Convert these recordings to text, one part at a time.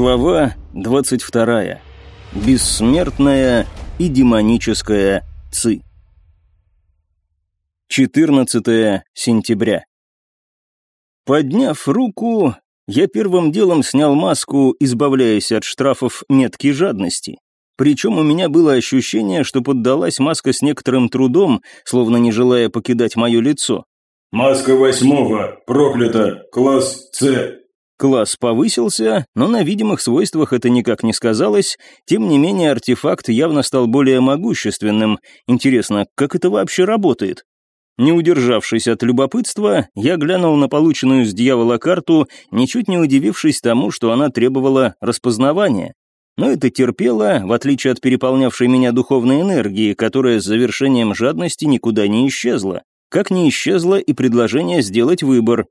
Глава 22. Бессмертная и демоническая ЦИ. 14 сентября. Подняв руку, я первым делом снял маску, избавляясь от штрафов метки жадности. Причем у меня было ощущение, что поддалась маска с некоторым трудом, словно не желая покидать мое лицо. «Маска восьмого, проклята, класс С, Класс повысился, но на видимых свойствах это никак не сказалось, тем не менее артефакт явно стал более могущественным. Интересно, как это вообще работает? Не удержавшись от любопытства, я глянул на полученную с дьявола карту, ничуть не удивившись тому, что она требовала распознавания. Но это терпело, в отличие от переполнявшей меня духовной энергии, которая с завершением жадности никуда не исчезла. Как не исчезло и предложение сделать выбор,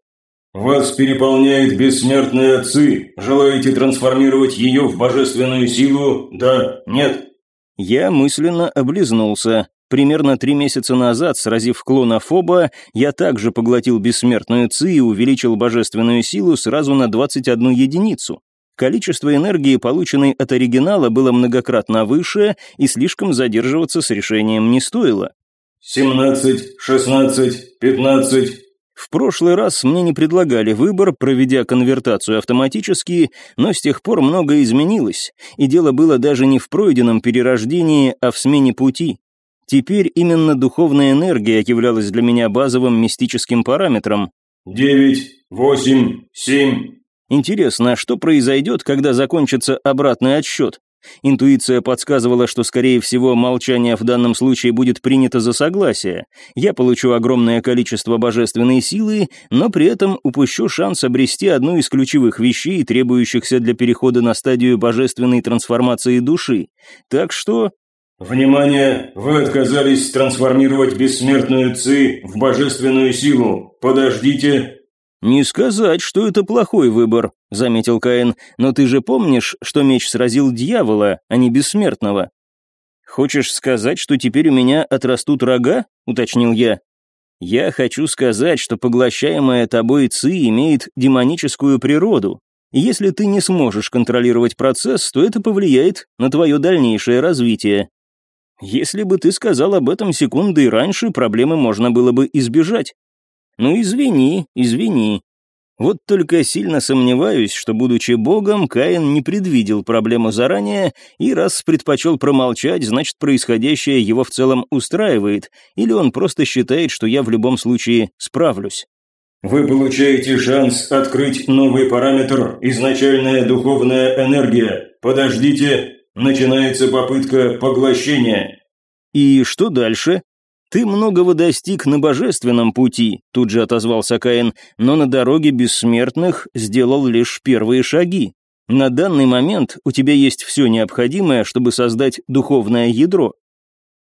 «Вас переполняет бессмертная Ци. Желаете трансформировать ее в божественную силу? Да? Нет?» Я мысленно облизнулся. Примерно три месяца назад, сразив клона Фоба, я также поглотил бессмертную ЦИ и увеличил божественную силу сразу на 21 единицу. Количество энергии, полученной от оригинала, было многократно выше, и слишком задерживаться с решением не стоило. «Семнадцать, шестнадцать, пятнадцать, в прошлый раз мне не предлагали выбор, проведя конвертацию автоматически, но с тех пор многое изменилось, и дело было даже не в пройденном перерождении, а в смене пути. Теперь именно духовная энергия являлась для меня базовым мистическим параметром. «Девять, восемь, семь». Интересно, что произойдет, когда закончится обратный отсчет? Интуиция подсказывала, что, скорее всего, молчание в данном случае будет принято за согласие. Я получу огромное количество божественной силы, но при этом упущу шанс обрести одну из ключевых вещей, требующихся для перехода на стадию божественной трансформации души. Так что... «Внимание! Вы отказались трансформировать бессмертную Ци в божественную силу. Подождите, «Не сказать, что это плохой выбор», — заметил Каин, «но ты же помнишь, что меч сразил дьявола, а не бессмертного?» «Хочешь сказать, что теперь у меня отрастут рога?» — уточнил я. «Я хочу сказать, что поглощаемая тобой ци имеет демоническую природу. Если ты не сможешь контролировать процесс, то это повлияет на твое дальнейшее развитие. Если бы ты сказал об этом секунды раньше, проблемы можно было бы избежать. Ну извини, извини. Вот только сильно сомневаюсь, что, будучи богом, Каин не предвидел проблему заранее, и раз предпочел промолчать, значит, происходящее его в целом устраивает, или он просто считает, что я в любом случае справлюсь. Вы получаете шанс открыть новый параметр «Изначальная духовная энергия». Подождите, начинается попытка поглощения. И что дальше? «Ты многого достиг на божественном пути», — тут же отозвался Каин, «но на дороге бессмертных сделал лишь первые шаги. На данный момент у тебя есть все необходимое, чтобы создать духовное ядро.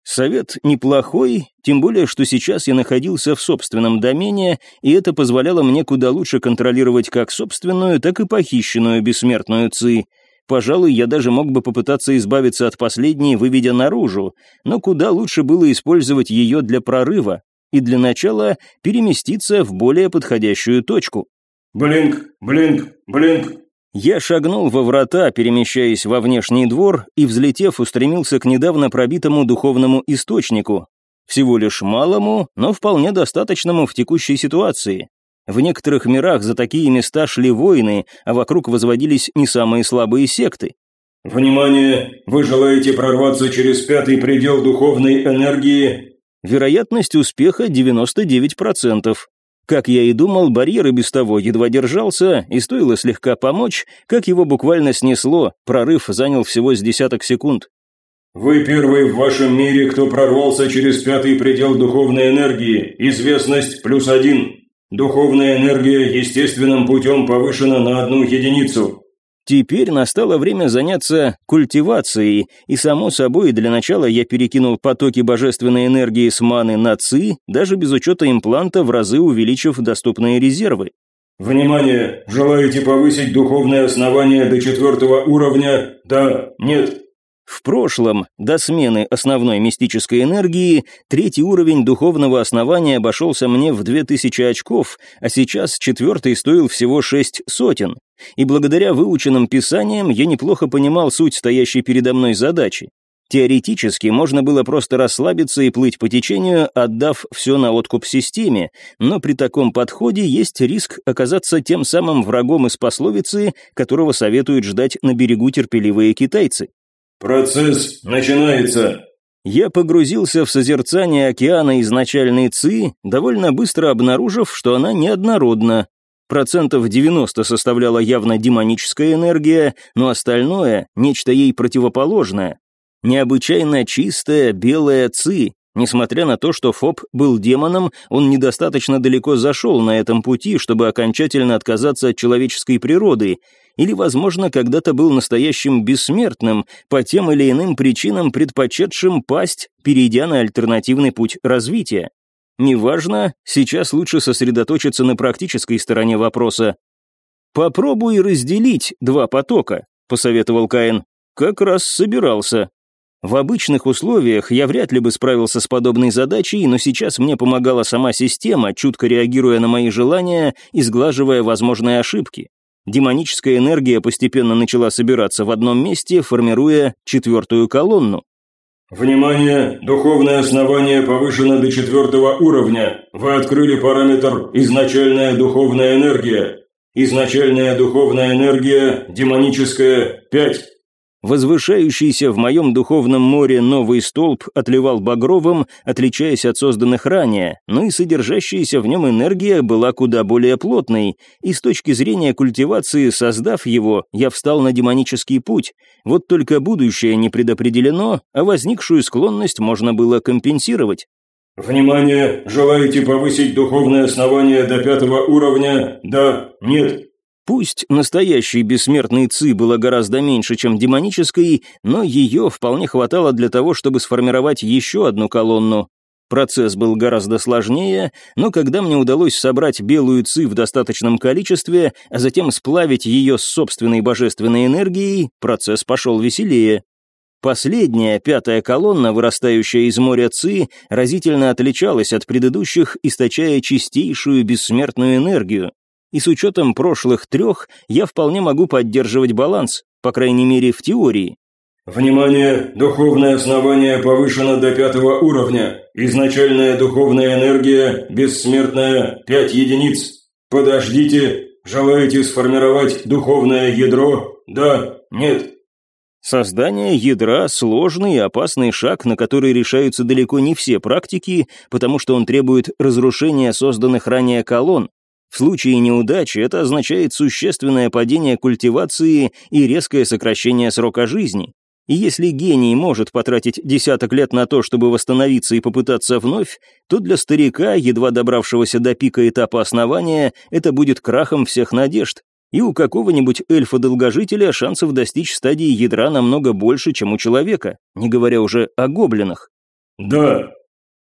Совет неплохой, тем более, что сейчас я находился в собственном домене, и это позволяло мне куда лучше контролировать как собственную, так и похищенную бессмертную ЦИ. Пожалуй, я даже мог бы попытаться избавиться от последней, выведя наружу, но куда лучше было использовать ее для прорыва и для начала переместиться в более подходящую точку. «Блинк, блинк, блинк!» Я шагнул во врата, перемещаясь во внешний двор, и, взлетев, устремился к недавно пробитому духовному источнику. Всего лишь малому, но вполне достаточному в текущей ситуации. В некоторых мирах за такие места шли войны, а вокруг возводились не самые слабые секты. «Внимание! Вы желаете прорваться через пятый предел духовной энергии?» Вероятность успеха 99%. Как я и думал, барьер и без того едва держался, и стоило слегка помочь, как его буквально снесло, прорыв занял всего с десяток секунд. «Вы первый в вашем мире, кто прорвался через пятый предел духовной энергии. Известность плюс один. Духовная энергия естественным путем повышена на одну единицу. Теперь настало время заняться культивацией, и само собой для начала я перекинул потоки божественной энергии с маны на ци, даже без учета импланта в разы увеличив доступные резервы. Внимание! Желаете повысить духовное основание до четвертого уровня? Да? Нет? В прошлом, до смены основной мистической энергии, третий уровень духовного основания обошелся мне в 2000 очков, а сейчас четвертый стоил всего шесть сотен. И благодаря выученным писаниям я неплохо понимал суть стоящей передо мной задачи. Теоретически можно было просто расслабиться и плыть по течению, отдав все на откуп системе, но при таком подходе есть риск оказаться тем самым врагом из пословицы, которого советуют ждать на берегу терпеливые китайцы. «Процесс начинается!» Я погрузился в созерцание океана изначальной ЦИ, довольно быстро обнаружив, что она неоднородна. Процентов 90 составляла явно демоническая энергия, но остальное — нечто ей противоположное. Необычайно чистая белая ЦИ, Несмотря на то, что Фоб был демоном, он недостаточно далеко зашел на этом пути, чтобы окончательно отказаться от человеческой природы, или, возможно, когда-то был настоящим бессмертным, по тем или иным причинам предпочетшим пасть, перейдя на альтернативный путь развития. Неважно, сейчас лучше сосредоточиться на практической стороне вопроса. «Попробуй разделить два потока», — посоветовал Каин. «Как раз собирался». В обычных условиях я вряд ли бы справился с подобной задачей, но сейчас мне помогала сама система, чутко реагируя на мои желания и сглаживая возможные ошибки. Демоническая энергия постепенно начала собираться в одном месте, формируя четвертую колонну. «Внимание! Духовное основание повышено до четвертого уровня. Вы открыли параметр «Изначальная духовная энергия». Изначальная духовная энергия, демоническая, 5. Возвышающийся в моем духовном море новый столб отливал багровым, отличаясь от созданных ранее, но и содержащаяся в нем энергия была куда более плотной, и с точки зрения культивации, создав его, я встал на демонический путь. Вот только будущее не предопределено, а возникшую склонность можно было компенсировать. «Внимание! Желаете повысить духовное основание до пятого уровня? Да? Нет?» Пусть настоящей бессмертной ЦИ было гораздо меньше, чем демонической, но ее вполне хватало для того, чтобы сформировать еще одну колонну. Процесс был гораздо сложнее, но когда мне удалось собрать белую ЦИ в достаточном количестве, а затем сплавить ее с собственной божественной энергией, процесс пошел веселее. Последняя, пятая колонна, вырастающая из моря ЦИ, разительно отличалась от предыдущих, источая чистейшую бессмертную энергию и с учетом прошлых трех я вполне могу поддерживать баланс, по крайней мере в теории. Внимание! Духовное основание повышено до пятого уровня. Изначальная духовная энергия, бессмертная, 5 единиц. Подождите, желаете сформировать духовное ядро? Да? Нет? Создание ядра – сложный и опасный шаг, на который решаются далеко не все практики, потому что он требует разрушения созданных ранее колонн, в случае неудачи это означает существенное падение культивации и резкое сокращение срока жизни. И если гений может потратить десяток лет на то, чтобы восстановиться и попытаться вновь, то для старика, едва добравшегося до пика этапа основания, это будет крахом всех надежд. И у какого-нибудь эльфа-долгожителя шансов достичь стадии ядра намного больше, чем у человека, не говоря уже о гоблинах. «Да»,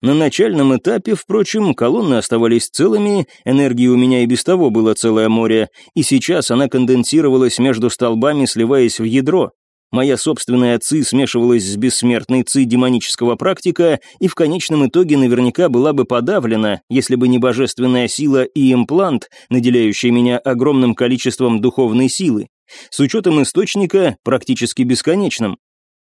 на начальном этапе, впрочем, колонны оставались целыми, энергии у меня и без того было целое море, и сейчас она конденсировалась между столбами, сливаясь в ядро. Моя собственная ци смешивалась с бессмертной ци демонического практика и в конечном итоге наверняка была бы подавлена, если бы не божественная сила и имплант, наделяющий меня огромным количеством духовной силы. С учетом источника, практически бесконечным.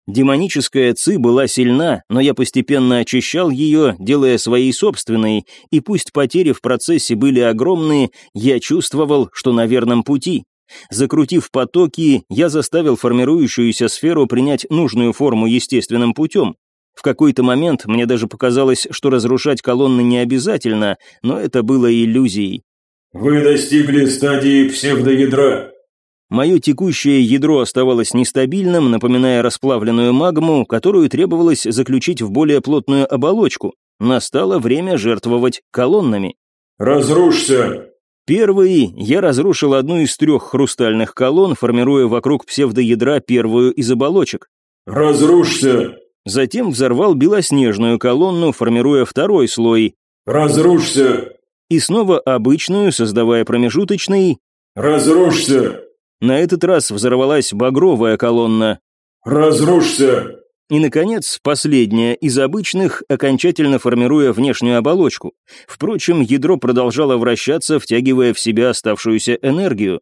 Демоническая ци была сильна, но я постепенно очищал ее, делая своей собственной, и пусть потери в процессе были огромные, я чувствовал, что на верном пути. Закрутив потоки, я заставил формирующуюся сферу принять нужную форму естественным путем. В какой-то момент мне даже показалось, что разрушать колонны не обязательно, но это было иллюзией. «Вы достигли стадии псевдоядра», Мое текущее ядро оставалось нестабильным, напоминая расплавленную магму, которую требовалось заключить в более плотную оболочку. Настало время жертвовать колоннами. «Разрушься!» Первый я разрушил одну из трех хрустальных колонн, формируя вокруг псевдоядра первую из оболочек. «Разрушься!» Затем взорвал белоснежную колонну, формируя второй слой. «Разрушься!» И снова обычную, создавая промежуточный. «Разрушься!» На этот раз взорвалась багровая колонна. Разрушься!» И, наконец, последняя из обычных, окончательно формируя внешнюю оболочку. Впрочем, ядро продолжало вращаться, втягивая в себя оставшуюся энергию.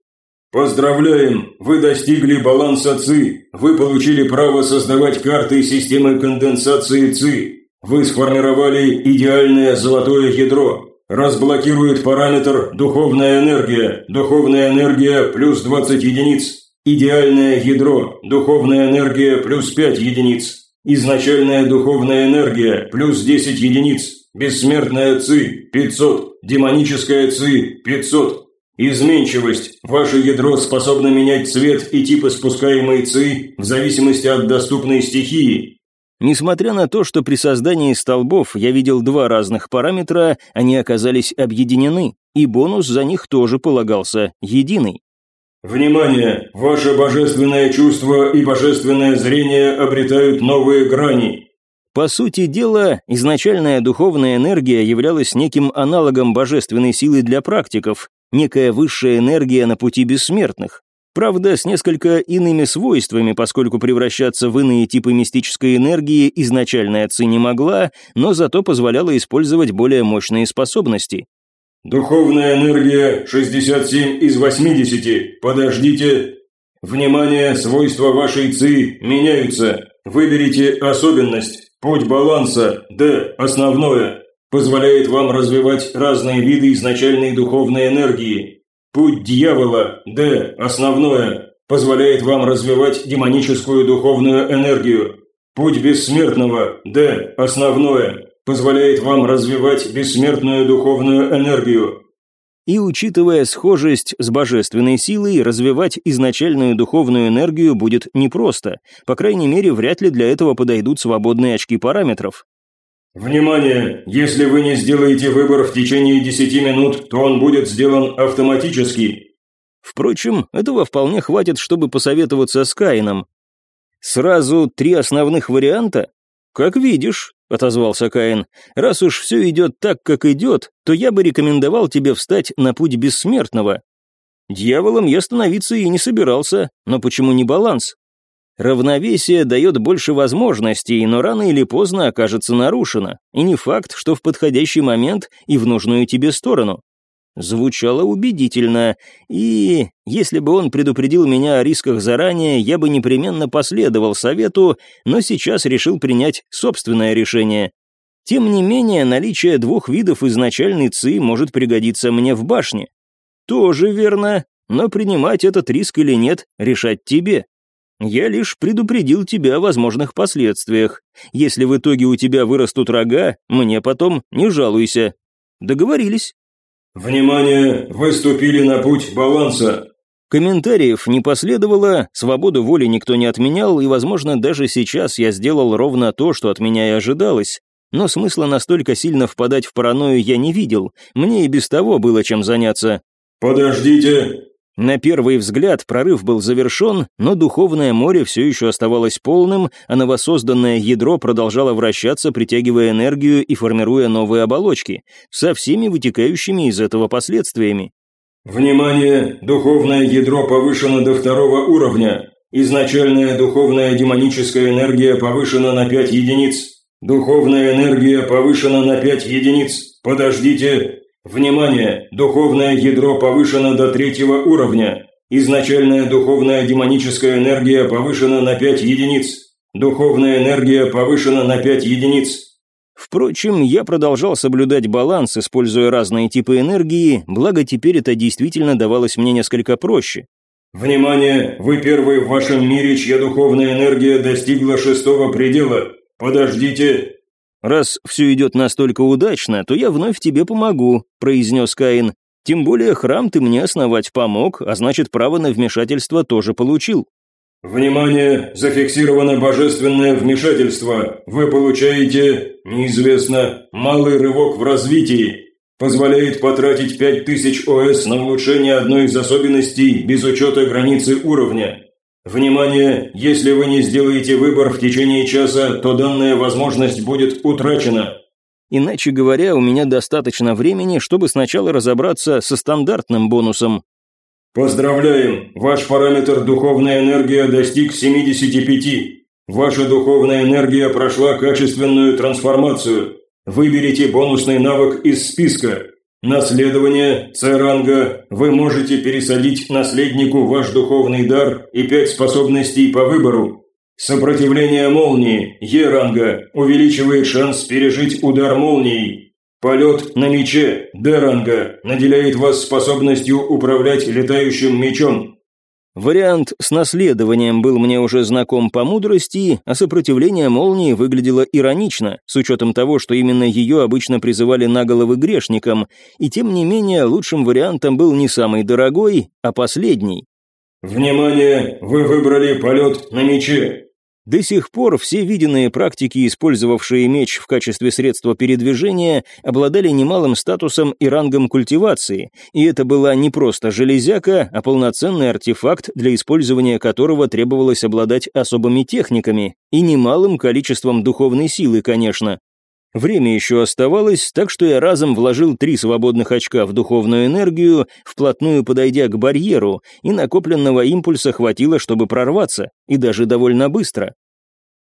Поздравляем! Вы достигли баланса ЦИ. Вы получили право создавать карты системы конденсации ЦИ. Вы сформировали идеальное золотое ядро. Разблокирует параметр «Духовная энергия». Духовная энергия плюс 20 единиц. Идеальное ядро, духовная энергия плюс 5 единиц. Изначальная духовная энергия плюс 10 единиц. Бессмертная ЦИ 500. Демоническая ЦИ 500. Изменчивость. Ваше ядро способно менять цвет и тип испускаемой ЦИ в зависимости от доступной стихии. Несмотря на то, что при создании столбов я видел два разных параметра, они оказались объединены, и бонус за них тоже полагался единый. Внимание! Ваше божественное чувство и божественное зрение обретают новые грани. По сути дела, изначальная духовная энергия являлась неким аналогом божественной силы для практиков, некая высшая энергия на пути бессмертных. Правда, с несколько иными свойствами, поскольку превращаться в иные типы мистической энергии изначальная Ци не могла, но зато позволяла использовать более мощные способности. Духовная энергия 67 из 80. Подождите. Внимание, свойства вашей ЦИ меняются. Выберите особенность. Путь баланса Д. Основное. Позволяет вам развивать разные виды изначальной духовной энергии. Путь дьявола Д. Основное. Позволяет вам развивать демоническую духовную энергию. Путь бессмертного Д. Основное позволяет вам развивать бессмертную духовную энергию. И учитывая схожесть с божественной силой, развивать изначальную духовную энергию будет непросто. По крайней мере, вряд ли для этого подойдут свободные очки параметров. Внимание! Если вы не сделаете выбор в течение 10 минут, то он будет сделан автоматически. Впрочем, этого вполне хватит, чтобы посоветоваться с Каином. Сразу три основных варианта? Как видишь, — отозвался Каин. «Раз уж все идет так, как идет, то я бы рекомендовал тебе встать на путь бессмертного. Дьяволом я становиться и не собирался, но почему не баланс? Равновесие дает больше возможностей, но рано или поздно окажется нарушено, и не факт, что в подходящий момент и в нужную тебе сторону. Звучало убедительно, и если бы он предупредил меня о рисках заранее, я бы непременно последовал совету, но сейчас решил принять собственное решение. Тем не менее, наличие двух видов изначальной ЦИ может пригодиться мне в башне. Тоже верно, но принимать этот риск или нет, решать тебе. Я лишь предупредил тебя о возможных последствиях. Если в итоге у тебя вырастут рога, мне потом не жалуйся. Договорились? «Внимание! Вы ступили на путь баланса!» Комментариев не последовало, свободу воли никто не отменял, и, возможно, даже сейчас я сделал ровно то, что от меня и ожидалось. Но смысла настолько сильно впадать в паранойю я не видел, мне и без того было чем заняться. «Подождите!» На первый взгляд прорыв был завершен, но духовное море все еще оставалось полным, а новосозданное ядро продолжало вращаться, притягивая энергию и формируя новые оболочки, со всеми вытекающими из этого последствиями. «Внимание! Духовное ядро повышено до второго уровня. Изначальная духовная демоническая энергия повышена на 5 единиц. Духовная энергия повышена на 5 единиц. Подождите, Внимание! Духовное ядро повышено до третьего уровня. Изначальная духовная демоническая энергия повышена на 5 единиц. Духовная энергия повышена на 5 единиц. Впрочем, я продолжал соблюдать баланс, используя разные типы энергии, благо теперь это действительно давалось мне несколько проще. Внимание! Вы первый в вашем мире, чья духовная энергия достигла шестого предела. Подождите, «Раз все идет настолько удачно, то я вновь тебе помогу», — произнес Каин. «Тем более храм ты мне основать помог, а значит, право на вмешательство тоже получил». «Внимание! Зафиксировано божественное вмешательство. Вы получаете, неизвестно, малый рывок в развитии. Позволяет потратить 5000 ОС на улучшение одной из особенностей без учета границы уровня. Внимание! Если вы не сделаете выбор в течение часа, то данная возможность будет утрачена. Иначе говоря, у меня достаточно времени, чтобы сначала разобраться со стандартным бонусом. Поздравляем, ваш параметр духовная энергия достиг 75. Ваша духовная энергия прошла качественную трансформацию. Выберите бонусный навык из списка. Наследование С-ранга. Вы можете пересадить наследнику ваш духовный дар и пять способностей по выбору. Сопротивление молнии Е-ранга увеличивает шанс пережить удар молнией. Полет на мече Д-ранга наделяет вас способностью управлять летающим мечом. Вариант с наследованием был мне уже знаком по мудрости, а сопротивление молнии выглядело иронично, с учетом того, что именно ее обычно призывали на головы грешникам, и тем не менее лучшим вариантом был не самый дорогой, а последний. «Внимание! Вы выбрали полет на мече. До сих пор все виденные практики, использовавшие меч в качестве средства передвижения, обладали немалым статусом и рангом культивации, и это была не просто железяка, а полноценный артефакт, для использования которого требовалось обладать особыми техниками и немалым количеством духовной силы, конечно. Время еще оставалось, так что я разом вложил три свободных очка в духовную энергию, вплотную подойдя к барьеру, и накопленного импульса хватило, чтобы прорваться, и даже довольно быстро.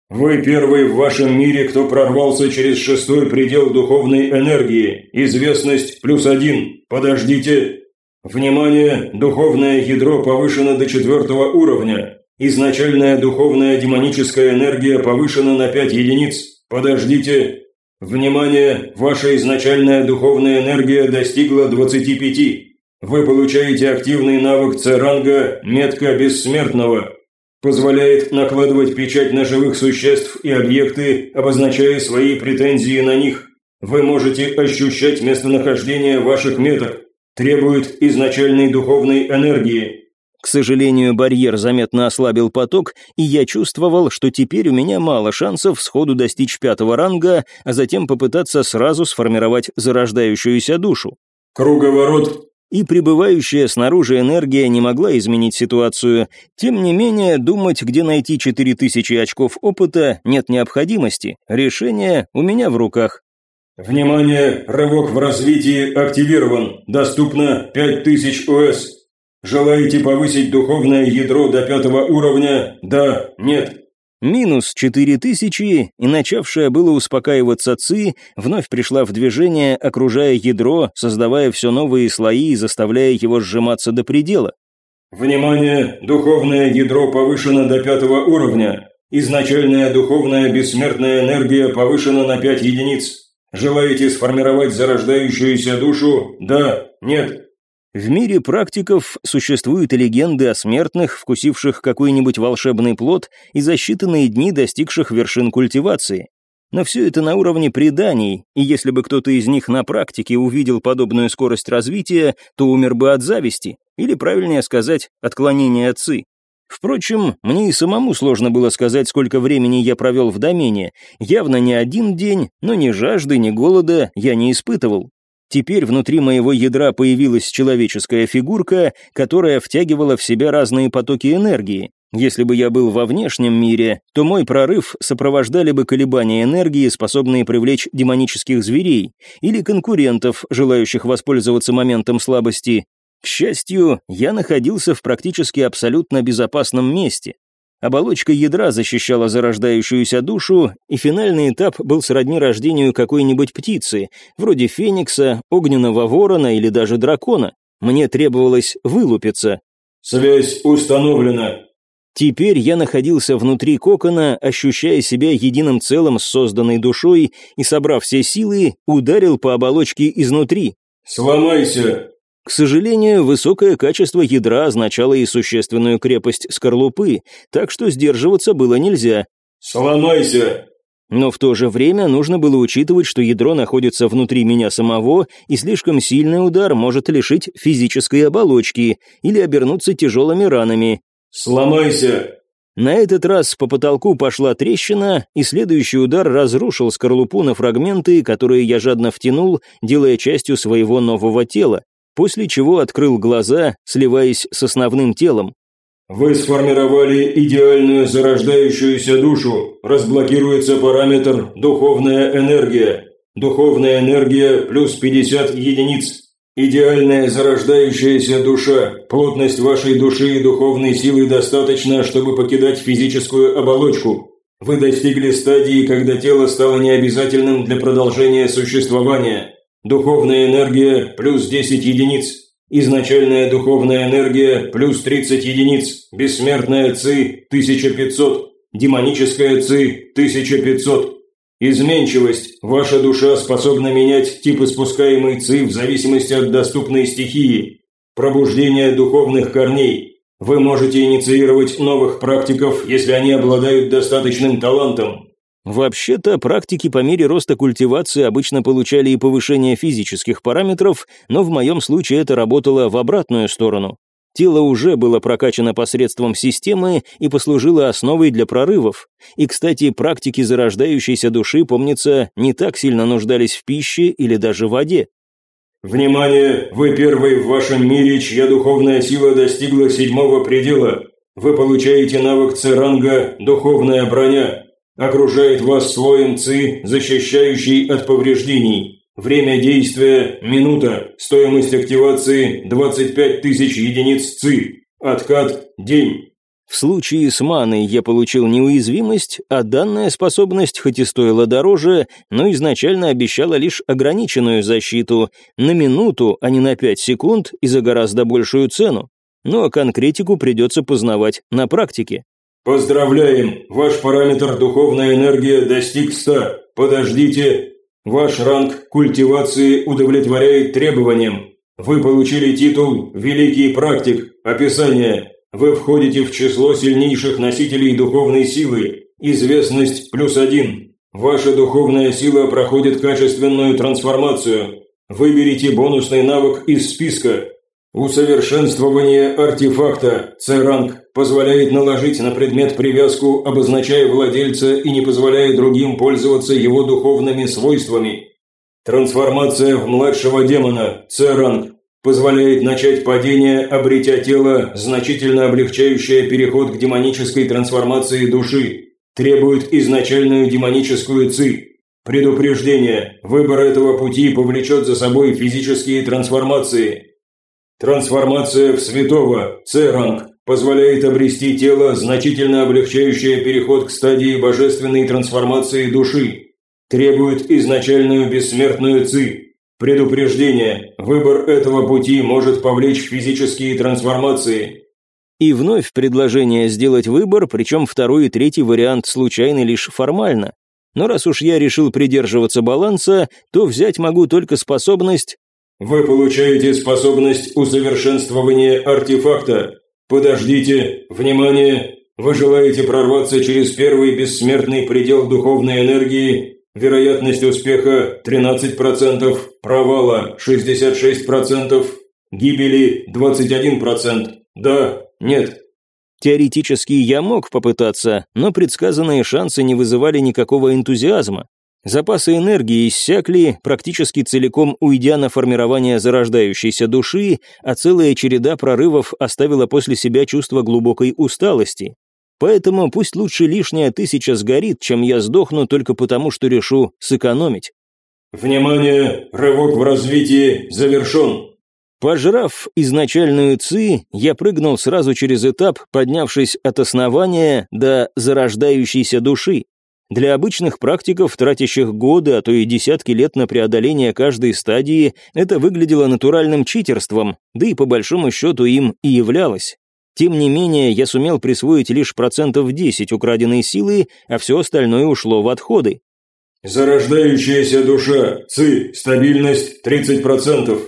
«Вы первый в вашем мире, кто прорвался через шестой предел духовной энергии. Известность плюс один. Подождите. Внимание, духовное ядро повышено до четвертого уровня. Изначальная духовная демоническая энергия повышена на пять единиц. Подождите. Внимание, ваша изначальная духовная энергия достигла 25. Вы получаете активный навык С-ранга «Метка бессмертного». Позволяет накладывать печать на живых существ и объекты, обозначая свои претензии на них. Вы можете ощущать местонахождение ваших меток. Требует изначальной духовной энергии. К сожалению, барьер заметно ослабил поток, и я чувствовал, что теперь у меня мало шансов сходу достичь пятого ранга, а затем попытаться сразу сформировать зарождающуюся душу. Круговорот и пребывающая снаружи энергия не могла изменить ситуацию. Тем не менее, думать, где найти 4000 очков опыта, нет необходимости. Решение у меня в руках. Внимание! Рывок в развитии активирован. Доступно 5000 ОС. Желаете повысить духовное ядро до пятого уровня? Да, нет. Минус четыре тысячи, и начавшая было успокаиваться ЦИ, вновь пришла в движение, окружая ядро, создавая все новые слои и заставляя его сжиматься до предела. «Внимание! Духовное ядро повышено до пятого уровня. Изначальная духовная бессмертная энергия повышена на пять единиц. Желаете сформировать зарождающуюся душу? Да? Нет?» В мире практиков существуют легенды о смертных, вкусивших какой-нибудь волшебный плод и за считанные дни достигших вершин культивации. Но все это на уровне преданий, и если бы кто-то из них на практике увидел подобную скорость развития, то умер бы от зависти, или, правильнее сказать, отклонения отцы. Впрочем, мне и самому сложно было сказать, сколько времени я провел в домене. Явно не один день, но ни жажды, ни голода я не испытывал. Теперь внутри моего ядра появилась человеческая фигурка, которая втягивала в себя разные потоки энергии. Если бы я был во внешнем мире, то мой прорыв сопровождали бы колебания энергии, способные привлечь демонических зверей, или конкурентов, желающих воспользоваться моментом слабости. К счастью, я находился в практически абсолютно безопасном месте. Оболочка ядра защищала зарождающуюся душу, и финальный этап был сродни рождению какой-нибудь птицы, вроде феникса, огненного ворона или даже дракона. Мне требовалось вылупиться. «Связь установлена», Теперь я находился внутри кокона, ощущая себя единым целым с созданной душой и, собрав все силы, ударил по оболочке изнутри. «Сломайся!» К сожалению, высокое качество ядра означало и существенную крепость скорлупы, так что сдерживаться было нельзя. «Сломайся!» Но в то же время нужно было учитывать, что ядро находится внутри меня самого, и слишком сильный удар может лишить физической оболочки или обернуться тяжелыми ранами. «Сломайся!» На этот раз по потолку пошла трещина, и следующий удар разрушил скорлупу на фрагменты, которые я жадно втянул, делая частью своего нового тела после чего открыл глаза, сливаясь с основным телом. «Вы сформировали идеальную зарождающуюся душу. Разблокируется параметр «Духовная энергия». Духовная энергия плюс 50 единиц. Идеальная зарождающаяся душа. Плотность вашей души и духовной силы достаточно, чтобы покидать физическую оболочку. Вы достигли стадии, когда тело стало необязательным для продолжения существования. Духовная энергия плюс 10 единиц. Изначальная духовная энергия плюс 30 единиц. Бессмертная ЦИ 1500. Демоническая ЦИ 1500. Изменчивость. Ваша душа способна менять тип испускаемой ЦИ в зависимости от доступной стихии. Пробуждение духовных корней. Вы можете инициировать новых практиков, если они обладают достаточным талантом. Вообще-то, практики по мере роста культивации обычно получали и повышение физических параметров, но в моем случае это работало в обратную сторону. Тело уже было прокачано посредством системы и послужило основой для прорывов. И, кстати, практики зарождающейся души, помнится, не так сильно нуждались в пище или даже в воде. «Внимание! Вы первый в вашем мире, чья духовная сила достигла седьмого предела. Вы получаете навык Церанга «Духовная броня». Окружает вас слоем ЦИ, защищающий от повреждений. Время действия – минута. Стоимость активации – 25 тысяч единиц ЦИ. Откат – день. В случае с маной я получил неуязвимость, а данная способность хоть и стоила дороже, но изначально обещала лишь ограниченную защиту на минуту, а не на 5 секунд и за гораздо большую цену. Ну а конкретику придется познавать на практике. Поздравляем! Ваш параметр духовная энергия достиг 100. Подождите, Ваш ранг культивации удовлетворяет требованиям. Вы получили титул «Великий практик». Описание. Вы входите в число сильнейших носителей духовной силы. Известность плюс один. Ваша духовная сила проходит качественную трансформацию. Выберите бонусный навык из списка. Усовершенствование артефакта С-ранг позволяет наложить на предмет привязку, обозначая владельца и не позволяя другим пользоваться его духовными свойствами. Трансформация в младшего демона С-ранг позволяет начать падение, обретя тело, значительно облегчающее переход к демонической трансформации души. Требует изначальную демоническую ЦИ. Предупреждение. Выбор этого пути повлечет за собой физические трансформации. Трансформация в святого, С-ранг, позволяет обрести тело, значительно облегчающее переход к стадии божественной трансформации души. Требует изначальную бессмертную ЦИ. Предупреждение. Выбор этого пути может повлечь физические трансформации. И вновь предложение сделать выбор, причем второй и третий вариант случайны лишь формально. Но раз уж я решил придерживаться баланса, то взять могу только способность вы получаете способность усовершенствования артефакта. Подождите, внимание, вы желаете прорваться через первый бессмертный предел духовной энергии, вероятность успеха 13%, провала 66%, гибели 21%. Да, нет. Теоретически я мог попытаться, но предсказанные шансы не вызывали никакого энтузиазма. Запасы энергии иссякли, практически целиком уйдя на формирование зарождающейся души, а целая череда прорывов оставила после себя чувство глубокой усталости. Поэтому пусть лучше лишняя тысяча сгорит, чем я сдохну только потому, что решу сэкономить. «Внимание! Рывок в развитии завершен!» Пожрав изначальную ЦИ, я прыгнул сразу через этап, поднявшись от основания до зарождающейся души. Для обычных практиков, тратящих годы, а то и десятки лет на преодоление каждой стадии, это выглядело натуральным читерством, да и по большому счету им и являлось. Тем не менее, я сумел присвоить лишь процентов 10 украденной силы, а все остальное ушло в отходы. Зарождающаяся душа, ЦИ, стабильность 30%.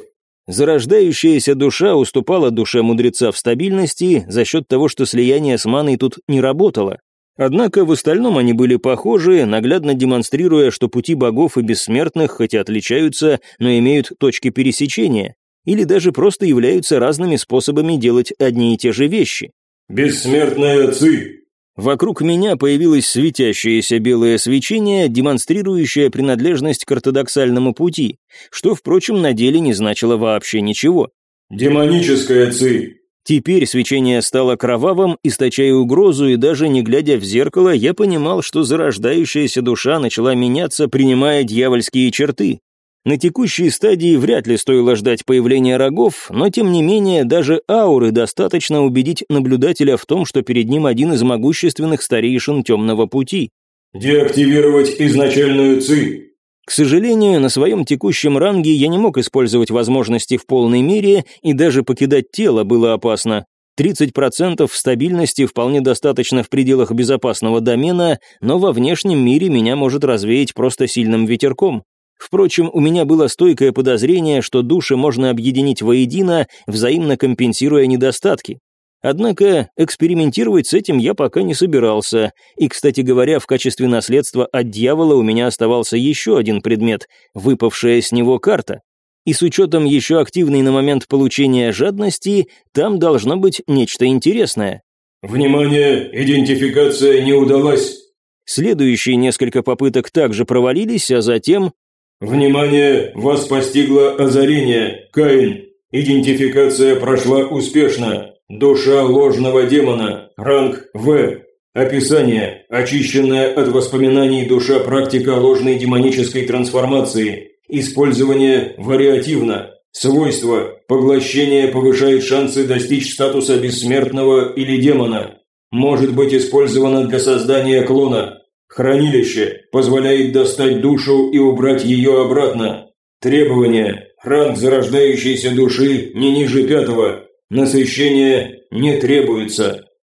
Зарождающаяся душа уступала душе мудреца в стабильности за счет того, что слияние с маной тут не работало. Однако в остальном они были похожи, наглядно демонстрируя, что пути богов и бессмертных хоть и отличаются, но имеют точки пересечения, или даже просто являются разными способами делать одни и те же вещи. «Бессмертная Ци!» Вокруг меня появилось светящееся белое свечение, демонстрирующее принадлежность к ортодоксальному пути, что, впрочем, на деле не значило вообще ничего. «Демоническая Ци!» Теперь свечение стало кровавым, источая угрозу, и даже не глядя в зеркало, я понимал, что зарождающаяся душа начала меняться, принимая дьявольские черты. На текущей стадии вряд ли стоило ждать появления рогов, но тем не менее даже ауры достаточно убедить наблюдателя в том, что перед ним один из могущественных старейшин темного пути. «Деактивировать изначальную ЦИ», к сожалению, на своем текущем ранге я не мог использовать возможности в полной мере, и даже покидать тело было опасно. 30% стабильности вполне достаточно в пределах безопасного домена, но во внешнем мире меня может развеять просто сильным ветерком. Впрочем, у меня было стойкое подозрение, что души можно объединить воедино, взаимно компенсируя недостатки. Однако экспериментировать с этим я пока не собирался, и, кстати говоря, в качестве наследства от дьявола у меня оставался еще один предмет, выпавшая с него карта. И с учетом еще активной на момент получения жадности, там должно быть нечто интересное. «Внимание! Идентификация не удалась!» Следующие несколько попыток также провалились, а затем... «Внимание! Вас постигло озарение! Каин! Идентификация прошла успешно! Душа ложного демона. Ранг В. Описание. Очищенная от воспоминаний душа практика ложной демонической трансформации. Использование вариативно. Свойства. Поглощение повышает шансы достичь статуса бессмертного или демона. Может быть использовано для создания клона. Хранилище. Позволяет достать душу и убрать ее обратно. Требования. Ранг зарождающейся души не ниже пятого. Насыщение не требуется.